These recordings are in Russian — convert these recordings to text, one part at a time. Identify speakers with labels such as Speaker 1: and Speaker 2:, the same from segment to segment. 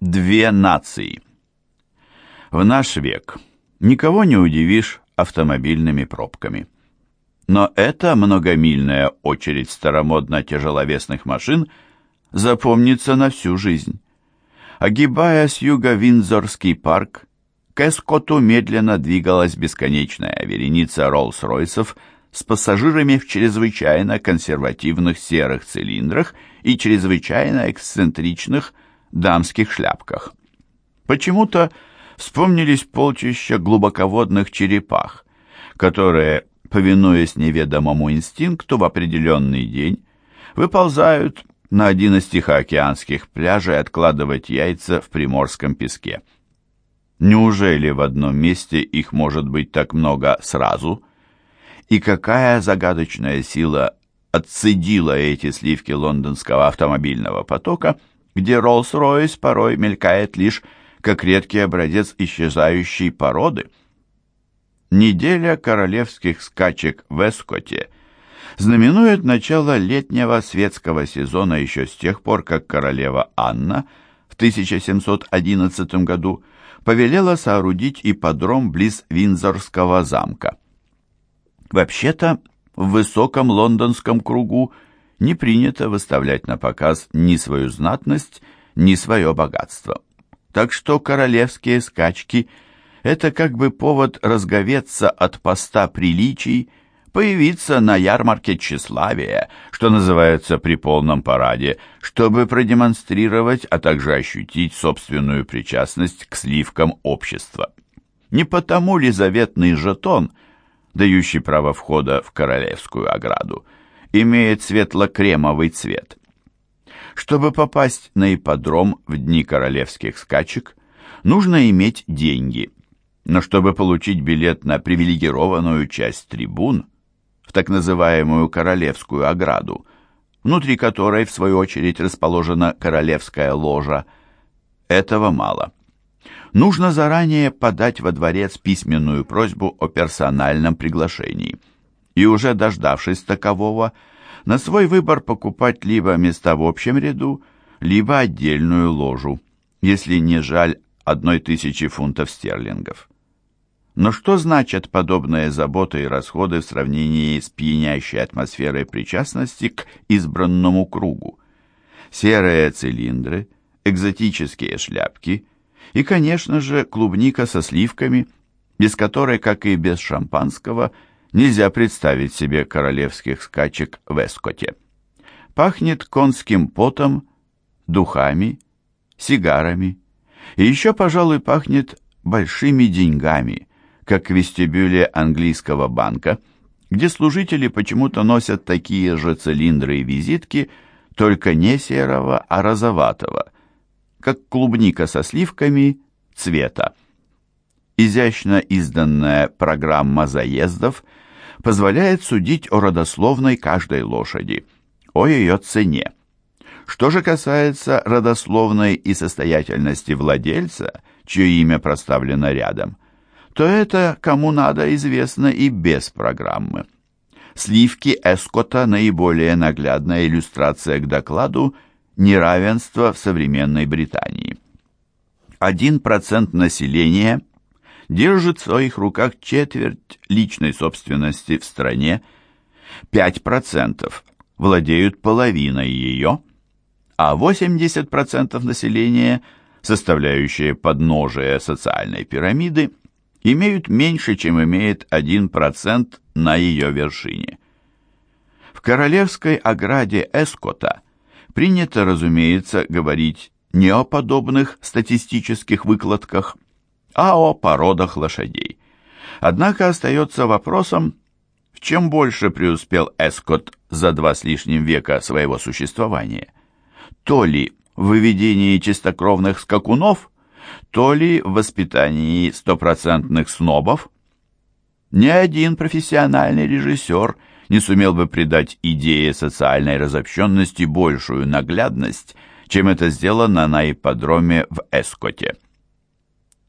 Speaker 1: Две нации. В наш век никого не удивишь автомобильными пробками. Но эта многомильная очередь старомодно-тяжеловесных машин запомнится на всю жизнь. Огибая с юга Виндзорский парк, к Эскоту медленно двигалась бесконечная вереница Роллс-Ройсов с пассажирами в чрезвычайно консервативных серых цилиндрах и чрезвычайно эксцентричных дамских шляпках. Почему-то вспомнились полчища глубоководных черепах, которые повинуясь неведомому инстинкту, в определенный день выползают на один из тихоокеанских пляжей откладывать яйца в приморском песке. Неужели в одном месте их может быть так много сразу? И какая загадочная сила отцедила эти сливки лондонского автомобильного потока, где Роллс-Ройс порой мелькает лишь как редкий образец исчезающей породы? Неделя королевских скачек в Эскоте знаменует начало летнего светского сезона еще с тех пор, как королева Анна в 1711 году повелела соорудить ипподром близ Виндзорского замка. Вообще-то, в высоком лондонском кругу не принято выставлять на показ ни свою знатность, ни свое богатство. Так что королевские скачки – это как бы повод разговеться от поста приличий, появиться на ярмарке тщеславия, что называется при полном параде, чтобы продемонстрировать, а также ощутить собственную причастность к сливкам общества. Не потому ли заветный жетон, дающий право входа в королевскую ограду, имеет светло-кремовый цвет? Чтобы попасть на ипподром в дни королевских скачек, нужно иметь деньги – но чтобы получить билет на привилегированную часть трибун, в так называемую Королевскую ограду, внутри которой, в свою очередь, расположена Королевская ложа, этого мало. Нужно заранее подать во дворец письменную просьбу о персональном приглашении. И уже дождавшись такового, на свой выбор покупать либо места в общем ряду, либо отдельную ложу, если не жаль одной тысячи фунтов стерлингов. Но что значат подобные заботы и расходы в сравнении с пьянящей атмосферой причастности к избранному кругу? Серые цилиндры, экзотические шляпки и, конечно же, клубника со сливками, без которой, как и без шампанского, нельзя представить себе королевских скачек в Эскоте. Пахнет конским потом, духами, сигарами. И еще, пожалуй, пахнет большими деньгами, как в вестибюле английского банка, где служители почему-то носят такие же цилиндры и визитки, только не серого, а розоватого, как клубника со сливками цвета. Изящно изданная программа заездов позволяет судить о родословной каждой лошади, о ее цене. Что же касается родословной и состоятельности владельца, чье имя проставлено рядом – то это кому надо известно и без программы. Сливки Эскота – наиболее наглядная иллюстрация к докладу неравенства в современной Британии. 1% населения держит в своих руках четверть личной собственности в стране, 5% владеют половиной ее, а 80% населения, составляющие подножие социальной пирамиды, имеют меньше, чем имеет 1% на ее вершине. В королевской ограде Эскота принято, разумеется, говорить не о подобных статистических выкладках, а о породах лошадей. Однако остается вопросом, в чем больше преуспел Эскот за два с лишним века своего существования. То ли в выведении чистокровных скакунов – то ли в воспитании стопроцентных снобов. Ни один профессиональный режиссер не сумел бы придать идее социальной разобщенности большую наглядность, чем это сделано на ипподроме в Эскоте.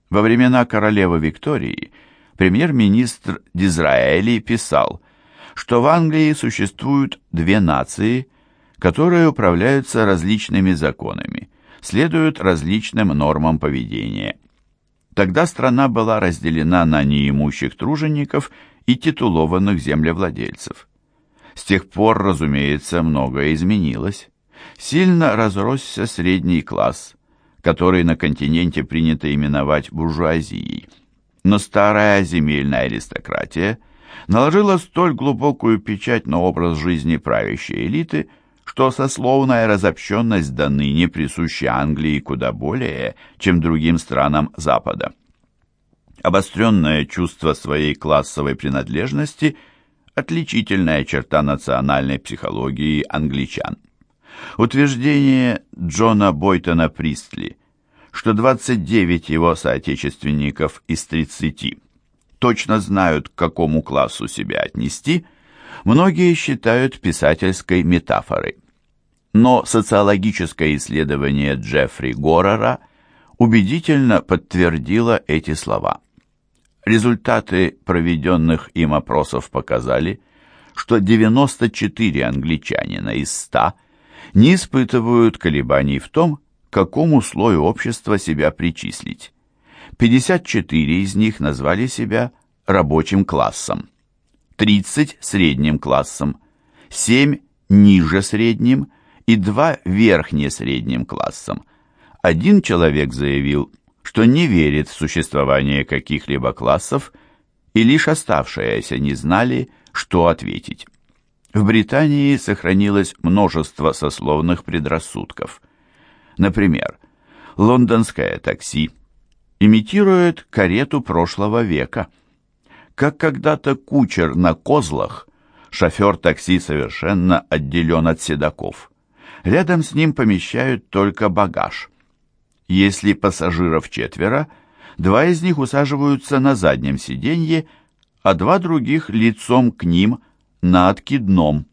Speaker 1: Во времена королевы Виктории премьер-министр Дизраэли писал, что в Англии существуют две нации, которые управляются различными законами, следуют различным нормам поведения. Тогда страна была разделена на неимущих тружеников и титулованных землевладельцев. С тех пор, разумеется, многое изменилось. Сильно разросся средний класс, который на континенте принято именовать буржуазией. Но старая земельная аристократия наложила столь глубокую печать на образ жизни правящей элиты, что сословная разобщенность до ныне присуща Англии куда более, чем другим странам Запада. Обостренное чувство своей классовой принадлежности – отличительная черта национальной психологии англичан. Утверждение Джона Бойтона Пристли, что 29 его соотечественников из 30 точно знают, к какому классу себя отнести, многие считают писательской метафорой. Но социологическое исследование Джеффри Горера убедительно подтвердило эти слова. Результаты проведенных им опросов показали, что 94 англичанина из 100 не испытывают колебаний в том, к какому слою общества себя причислить. 54 из них назвали себя рабочим классом, 30 – средним классом, 7 – ниже средним и 2 – верхне средним классом. Один человек заявил, что не верит в существование каких-либо классов, и лишь оставшиеся не знали, что ответить. В Британии сохранилось множество сословных предрассудков. Например, лондонское такси имитирует карету прошлого века. Как когда-то кучер на козлах, шофер такси совершенно отделен от седаков. Рядом с ним помещают только багаж – если пассажиров четверо, два из них усаживаются на заднем сиденье, а два других лицом к ним на откидном.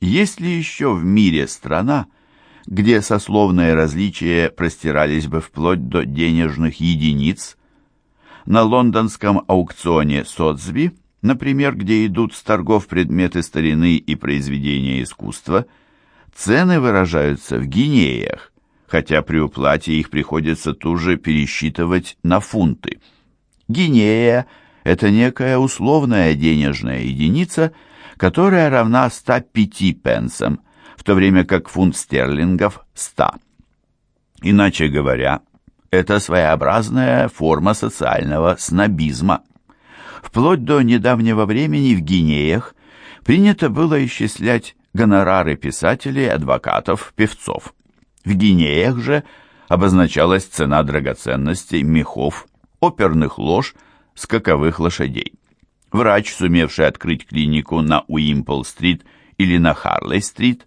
Speaker 1: Есть ли еще в мире страна, где сословные различия простирались бы вплоть до денежных единиц? На лондонском аукционе Сотсби, например, где идут с торгов предметы старины и произведения искусства, цены выражаются в гинеях, хотя при уплате их приходится тоже пересчитывать на фунты. Гинея – это некая условная денежная единица, которая равна 105 пенсам, в то время как фунт стерлингов – 100. Иначе говоря, это своеобразная форма социального снобизма. Вплоть до недавнего времени в гинеях принято было исчислять гонорары писателей, адвокатов, певцов. В гинеях же обозначалась цена драгоценностей, мехов, оперных лож, скаковых лошадей. Врач, сумевший открыть клинику на Уимпл-стрит или на Харлей-стрит,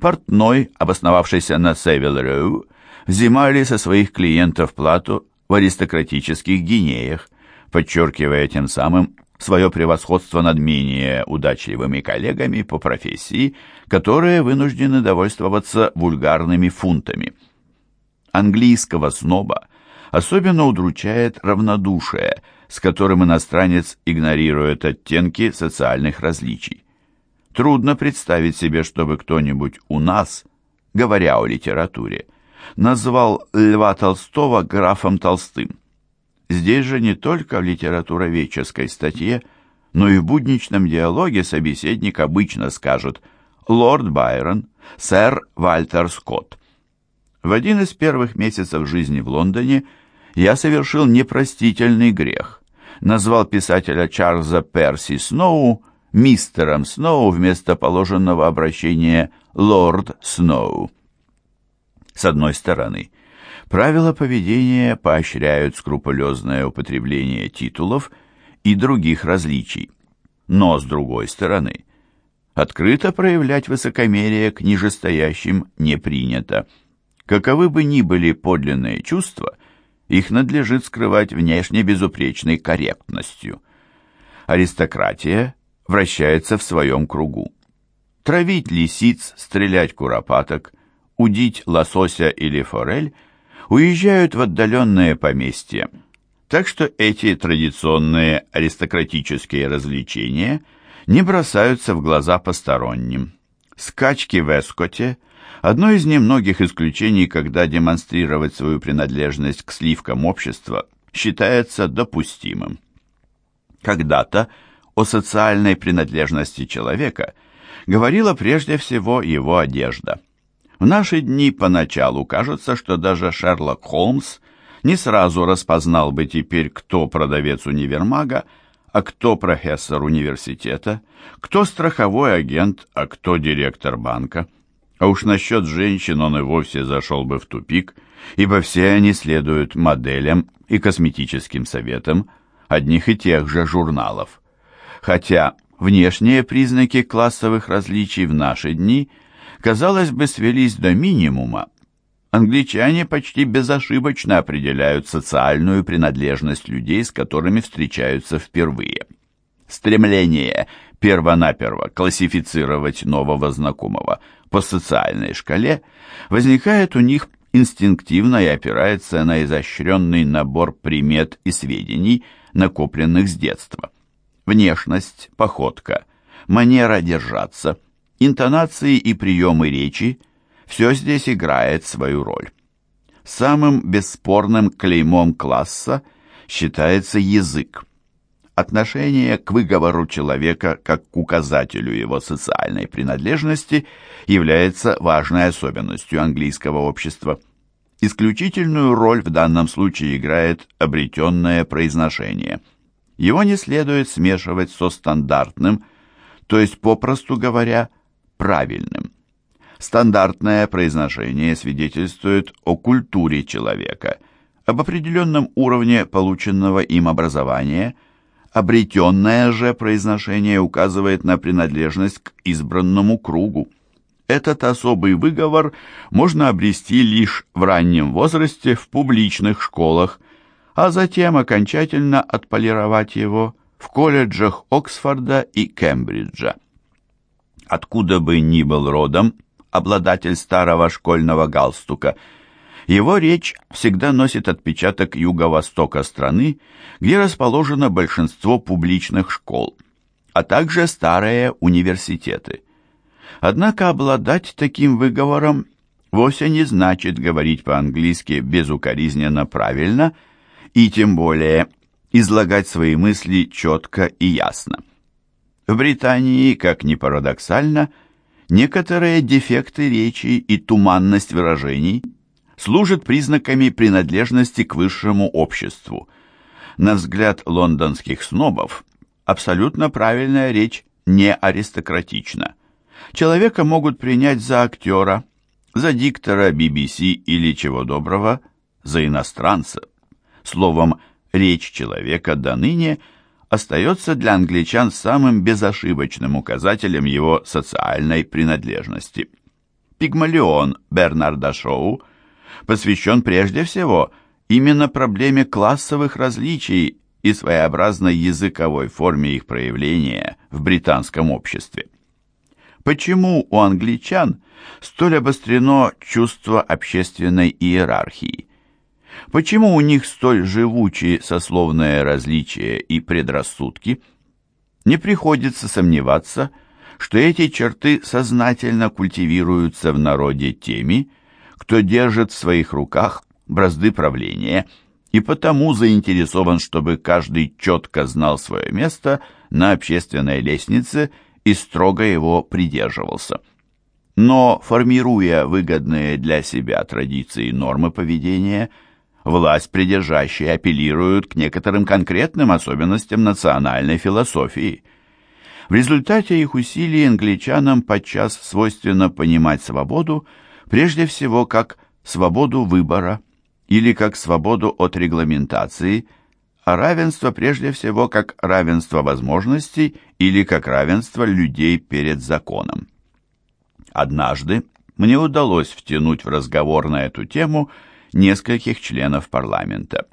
Speaker 1: портной, обосновавшийся на Севил-Роу, взимали со своих клиентов плату в аристократических гинеях, подчеркивая тем самым свое превосходство над менее удачливыми коллегами по профессии, которые вынуждены довольствоваться вульгарными фунтами. Английского сноба особенно удручает равнодушие, с которым иностранец игнорирует оттенки социальных различий. Трудно представить себе, чтобы кто-нибудь у нас, говоря о литературе, назвал Льва Толстого графом Толстым. Здесь же не только в литературоведческой статье, но и в будничном диалоге собеседник обычно скажет «Лорд Байрон», «Сэр Вальтер Скотт». В один из первых месяцев жизни в Лондоне я совершил непростительный грех. Назвал писателя Чарльза Перси Сноу мистером Сноу вместо положенного обращения «Лорд Сноу». С одной стороны, Правила поведения поощряют скрупулезное употребление титулов и других различий. Но, с другой стороны, открыто проявлять высокомерие к нижестоящим не принято. Каковы бы ни были подлинные чувства, их надлежит скрывать внешне безупречной корректностью. Аристократия вращается в своем кругу. Травить лисиц, стрелять куропаток, удить лосося или форель – уезжают в отдаленное поместье. Так что эти традиционные аристократические развлечения не бросаются в глаза посторонним. Скачки в Эскоте Одно из немногих исключений, когда демонстрировать свою принадлежность к сливкам общества считается допустимым. Когда-то о социальной принадлежности человека говорила прежде всего его одежда. В наши дни поначалу кажется, что даже Шерлок Холмс не сразу распознал бы теперь, кто продавец универмага, а кто профессор университета, кто страховой агент, а кто директор банка. А уж насчет женщин он и вовсе зашел бы в тупик, ибо все они следуют моделям и косметическим советам одних и тех же журналов. Хотя внешние признаки классовых различий в наши дни, казалось бы, свелись до минимума, англичане почти безошибочно определяют социальную принадлежность людей, с которыми встречаются впервые. Стремление первонаперво классифицировать нового знакомого по социальной шкале возникает у них инстинктивно и опирается на изощренный набор примет и сведений, накопленных с детства. Внешность, походка, манера держаться, интонации и приемы речи – все здесь играет свою роль. Самым бесспорным клеймом класса считается язык. Отношение к выговору человека как к указателю его социальной принадлежности является важной особенностью английского общества. Исключительную роль в данном случае играет обретенное произношение. Его не следует смешивать со стандартным, то есть, попросту говоря, правильным. Стандартное произношение свидетельствует о культуре человека, об определенном уровне полученного им образования, обретенное же произношение указывает на принадлежность к избранному кругу. Этот особый выговор можно обрести лишь в раннем возрасте в публичных школах, а затем окончательно отполировать его в колледжах Оксфорда и Кембриджа. Откуда бы ни был родом, обладатель старого школьного галстука. Его речь всегда носит отпечаток юго-востока страны, где расположено большинство публичных школ, а также старые университеты. Однако обладать таким выговором вовсе не значит говорить по-английски безукоризненно правильно и тем более излагать свои мысли четко и ясно. В Британии, как ни парадоксально, Некоторые дефекты речи и туманность выражений служат признаками принадлежности к высшему обществу. На взгляд лондонских снобов, абсолютно правильная речь не аристократична. Человека могут принять за актера, за диктора BBC или, чего доброго, за иностранца. Словом, речь человека до ныне – остается для англичан самым безошибочным указателем его социальной принадлежности. Пигмалион Бернарда Шоу посвящен прежде всего именно проблеме классовых различий и своеобразной языковой форме их проявления в британском обществе. Почему у англичан столь обострено чувство общественной иерархии? Почему у них столь живучие сословные различия и предрассудки? Не приходится сомневаться, что эти черты сознательно культивируются в народе теми, кто держит в своих руках бразды правления и потому заинтересован, чтобы каждый четко знал свое место на общественной лестнице и строго его придерживался. Но, формируя выгодные для себя традиции и нормы поведения – власть придержащие апеллируют к некоторым конкретным особенностям национальной философии. В результате их усилий англичанам подчас свойственно понимать свободу прежде всего как свободу выбора или как свободу от регламентации, а равенство прежде всего как равенство возможностей или как равенство людей перед законом. Однажды мне удалось втянуть в разговор на эту тему – нескольких членов парламента.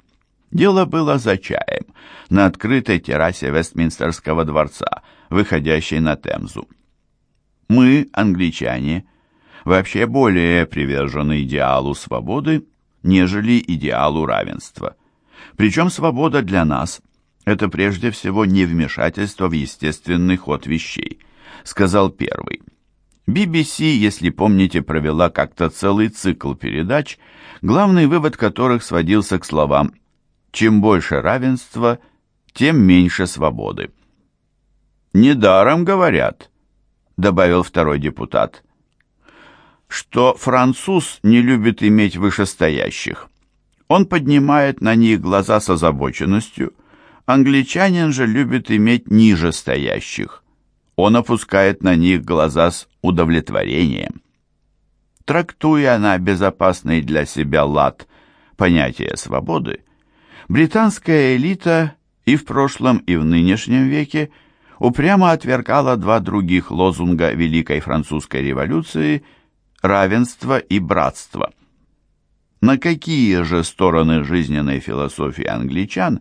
Speaker 1: Дело было за чаем на открытой террасе Вестминстерского дворца, выходящей на Темзу. Мы, англичане, вообще более привержены идеалу свободы, нежели идеалу равенства. Причем свобода для нас – это прежде всего не вмешательство в естественный ход вещей, сказал первый. BBC, если помните, провела как-то целый цикл передач, главный вывод которых сводился к словам «Чем больше равенства, тем меньше свободы». «Недаром говорят», — добавил второй депутат, «что француз не любит иметь вышестоящих. Он поднимает на них глаза с озабоченностью, англичанин же любит иметь нижестоящих. Он опускает на них глаза с удовлетворением. Трактуя на безопасный для себя лад понятие свободы, британская элита и в прошлом, и в нынешнем веке упрямо отвергала два других лозунга Великой Французской революции – равенство и братство. На какие же стороны жизненной философии англичан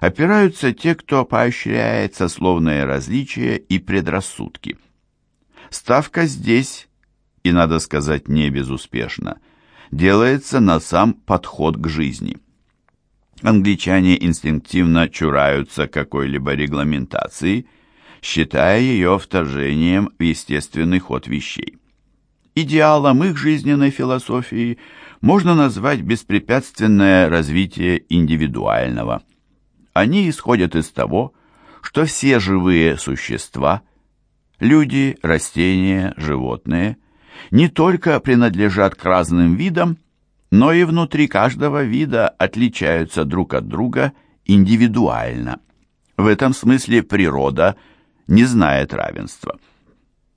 Speaker 1: опираются те, кто поощряет сословные различия и предрассудки? Ставка здесь, и, надо сказать, не безуспешно, делается на сам подход к жизни. Англичане инстинктивно чураются какой-либо регламентации, считая ее вторжением в естественный ход вещей. Идеалом их жизненной философии можно назвать беспрепятственное развитие индивидуального. Они исходят из того, что все живые существа – Люди, растения, животные не только принадлежат к разным видам, но и внутри каждого вида отличаются друг от друга индивидуально. В этом смысле природа не знает равенства.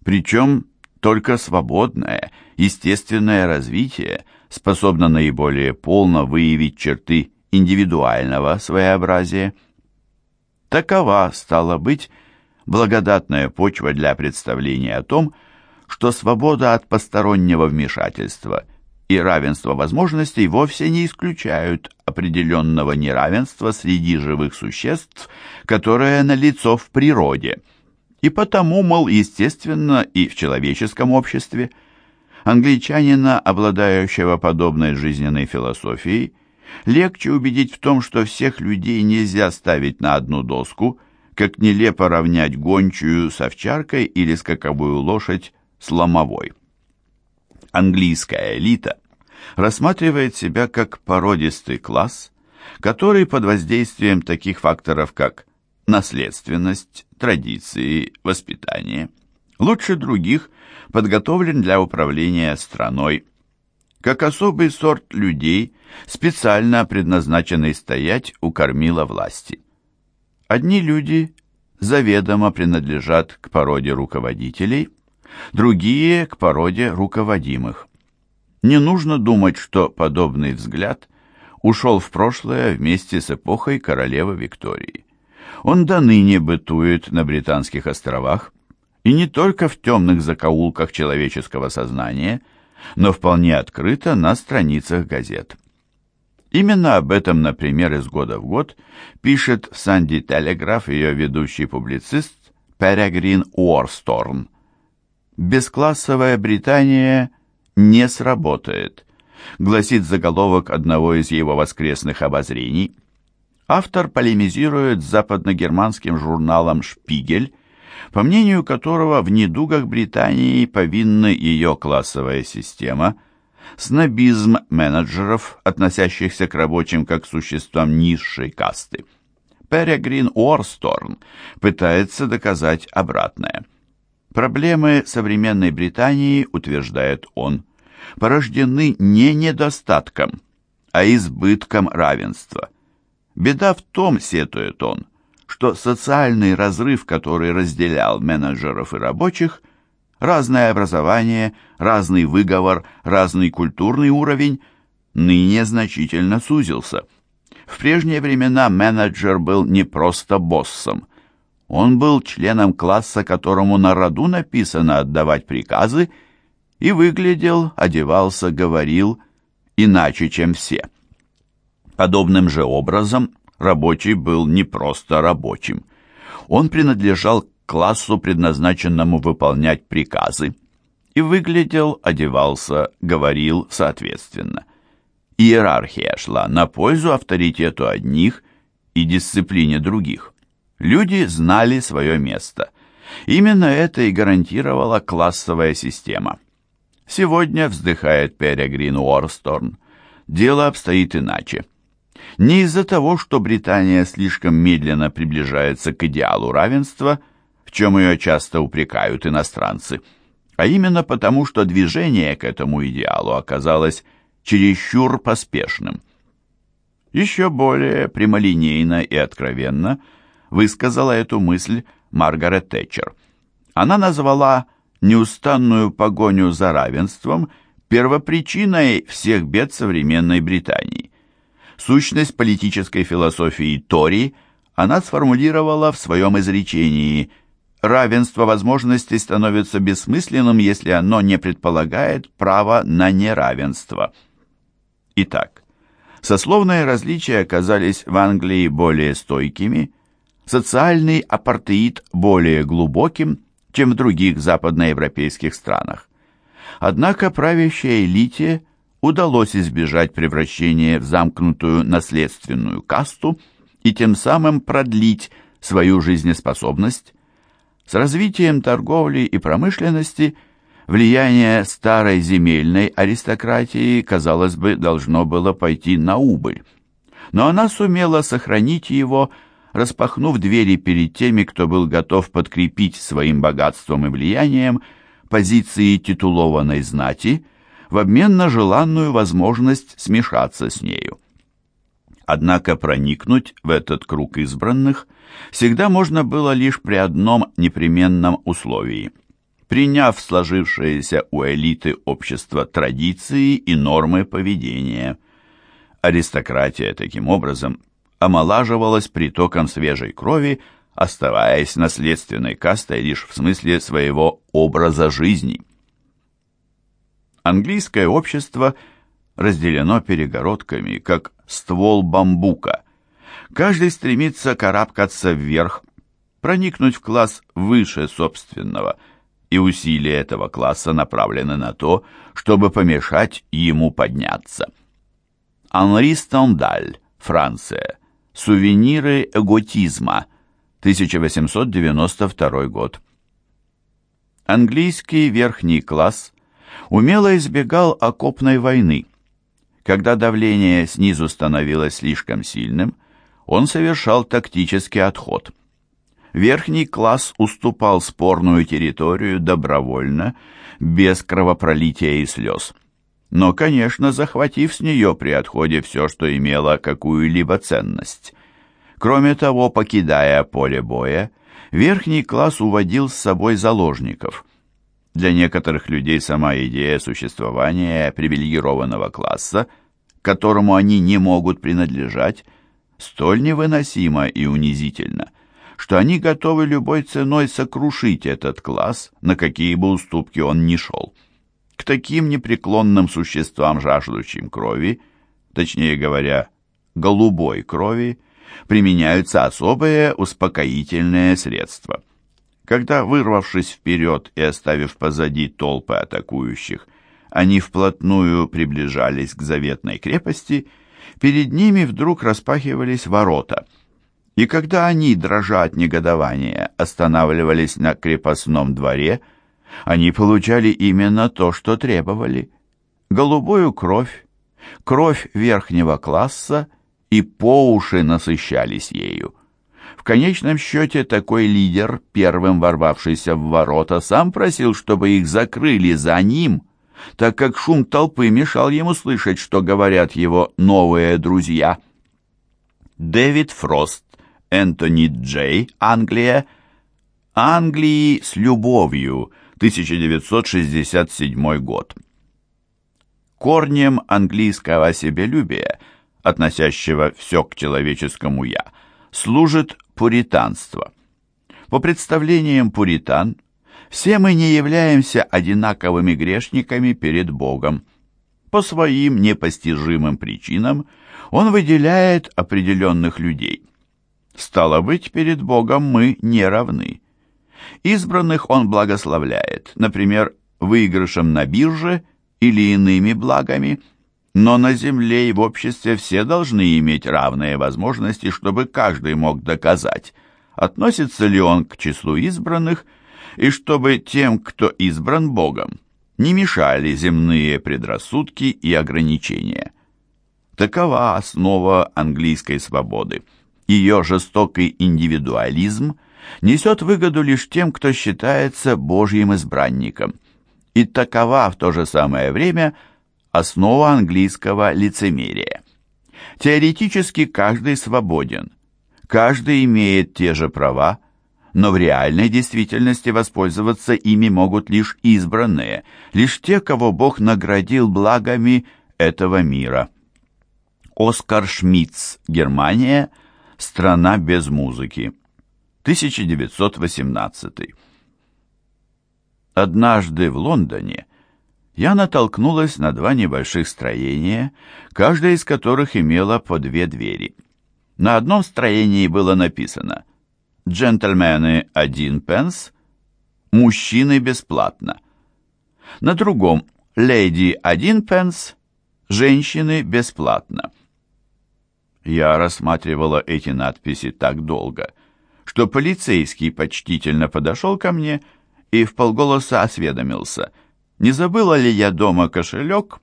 Speaker 1: Причем только свободное, естественное развитие способно наиболее полно выявить черты индивидуального своеобразия. Такова, стала быть, благодатная почва для представления о том, что свобода от постороннего вмешательства и равенство возможностей вовсе не исключают определенного неравенства среди живых существ, которое налицо в природе. И потому, мол, естественно, и в человеческом обществе англичанина, обладающего подобной жизненной философией, легче убедить в том, что всех людей нельзя ставить на одну доску – как нелепо равнять гончую с овчаркой или скаковую лошадь с ломовой. Английская элита рассматривает себя как породистый класс, который под воздействием таких факторов, как наследственность, традиции, воспитание, лучше других подготовлен для управления страной, как особый сорт людей, специально предназначенный стоять у кормила власти. Одни люди заведомо принадлежат к породе руководителей, другие – к породе руководимых. Не нужно думать, что подобный взгляд ушел в прошлое вместе с эпохой королевы Виктории. Он до ныне бытует на Британских островах, и не только в темных закоулках человеческого сознания, но вполне открыто на страницах газет. Именно об этом, например, из года в год пишет в «Санди Телеграф» ее ведущий публицист Перегрин Уорсторн. «Бесклассовая Британия не сработает», гласит заголовок одного из его воскресных обозрений. Автор полемизирует с западногерманским журналом «Шпигель», по мнению которого в недугах Британии повинна ее классовая система – снобизм менеджеров, относящихся к рабочим как к существам низшей касты. Перегрин Уорсторн пытается доказать обратное. Проблемы современной Британии, утверждает он, порождены не недостатком, а избытком равенства. Беда в том, сетует он, что социальный разрыв, который разделял менеджеров и рабочих – разное образование, разный выговор, разный культурный уровень, ныне значительно сузился. В прежние времена менеджер был не просто боссом. Он был членом класса, которому на роду написано отдавать приказы, и выглядел, одевался, говорил иначе, чем все. Подобным же образом рабочий был не просто рабочим. Он принадлежал классу, предназначенному выполнять приказы, и выглядел, одевался, говорил соответственно. Иерархия шла на пользу авторитету одних и дисциплине других. Люди знали свое место, Именно это и гарантировала классовая система. Сегодня, вздыхает Перегрин Уорсторн, дело обстоит иначе. Не из-за того, что Британия слишком медленно приближается к идеалу равенства, в чем ее часто упрекают иностранцы, а именно потому, что движение к этому идеалу оказалось чересчур поспешным. Еще более прямолинейно и откровенно высказала эту мысль Маргарет Тэтчер. Она назвала неустанную погоню за равенством первопричиной всех бед современной Британии. Сущность политической философии Тори она сформулировала в своем изречении «Равенство возможностей становится бессмысленным, если оно не предполагает право на неравенство». Итак, сословные различия оказались в Англии более стойкими, социальный апартеид более глубоким, чем в других западноевропейских странах. Однако правящей элите удалось избежать превращения в замкнутую наследственную касту и тем самым продлить свою жизнеспособность. С развитием торговли и промышленности влияние старой земельной аристократии, казалось бы, должно было пойти на убыль. Но она сумела сохранить его распахнув двери перед теми, кто был готов подкрепить своим богатством и влиянием позиции титулованной знати в обмен на желанную возможность смешаться с нею. Однако проникнуть в этот круг избранных всегда можно было лишь при одном непременном условии – приняв сложившиеся у элиты общества традиции и нормы поведения. Аристократия таким образом омолаживалась притоком свежей крови, оставаясь наследственной кастой лишь в смысле своего образа жизни. Английское общество разделено перегородками, как ствол бамбука. Каждый стремится карабкаться вверх, проникнуть в класс выше собственного, и усилия этого класса направлены на то, чтобы помешать ему подняться. Анри Стендаль, Франция, Сувениры эготизма. 1892 год. Английский верхний класс умело избегал окопной войны. Когда давление снизу становилось слишком сильным, он совершал тактический отход. Верхний класс уступал спорную территорию добровольно, без кровопролития и слез но, конечно, захватив с нее при отходе все, что имело какую-либо ценность. Кроме того, покидая поле боя, верхний класс уводил с собой заложников. Для некоторых людей сама идея существования привилегированного класса, которому они не могут принадлежать, столь невыносима и унизительна, что они готовы любой ценой сокрушить этот класс, на какие бы уступки он ни шел. К таким непреклонным существам, жаждущим крови, точнее говоря, голубой крови, применяются особые успокоительные средства. Когда, вырвавшись вперед и оставив позади толпы атакующих, они вплотную приближались к заветной крепости, перед ними вдруг распахивались ворота. И когда они, дрожа от негодования, останавливались на крепостном дворе – они получали именно то, что требовали. Голубую кровь, кровь верхнего класса и по уши насыщались ею. В конечном счете такой лидер, первым ворвавшийся в ворота, сам просил, чтобы их закрыли за ним, так как шум толпы мешал ему слышать, что говорят его новые друзья. Дэвид Фрост, Энтони Джей, Англия. Англии с любовью – 1967 год. Корнем английского себелюбия, относящего все к человеческому «я», служит пуританство. По представлениям пуритан, все мы не являемся одинаковыми грешниками перед Богом. По своим непостижимым причинам он выделяет определенных людей. Стало быть, перед Богом мы не равны. Избранных он благословляет, например, выигрышем на бирже или иными благами, но на земле и в обществе все должны иметь равные возможности, чтобы каждый мог доказать, относится ли он к числу избранных, и чтобы тем, кто избран Богом, не мешали земные предрассудки и ограничения. Такова основа английской свободы. Ее жестокий индивидуализм несет выгоду лишь тем, кто считается Божьим избранником. И такова в то же самое время основа английского лицемерия. Теоретически каждый свободен, каждый имеет те же права, но в реальной действительности воспользоваться ими могут лишь избранные, лишь те, кого Бог наградил благами этого мира. Оскар Шмидц, Германия, страна без музыки. 1918. Однажды в Лондоне я натолкнулась на два небольших строения, каждое из которых имело по две двери. На одном строении было написано «Джентльмены один пенс», «Мужчины бесплатно». На другом «Леди один пенс», «Женщины бесплатно». Я рассматривала эти надписи так долго, что полицейский почтительно подошел ко мне и вполголоса осведомился, не забыла ли я дома кошелек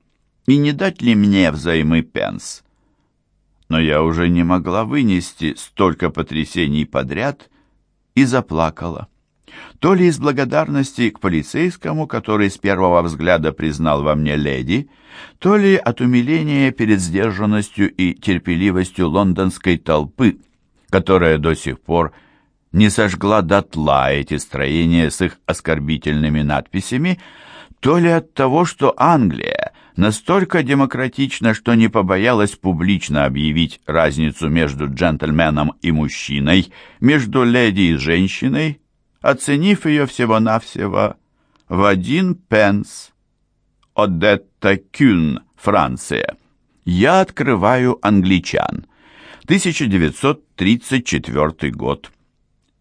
Speaker 1: и не дать ли мне взаймы пенс. Но я уже не могла вынести столько потрясений подряд и заплакала. То ли из благодарности к полицейскому, который с первого взгляда признал во мне леди, то ли от умиления перед сдержанностью и терпеливостью лондонской толпы, которая до сих пор не сожгла дотла эти строения с их оскорбительными надписями, то ли от того, что Англия настолько демократична, что не побоялась публично объявить разницу между джентльменом и мужчиной, между леди и женщиной, оценив ее всего-навсего в один пенс. Одетта Кюн, Франция. Я открываю англичан. 1934 год.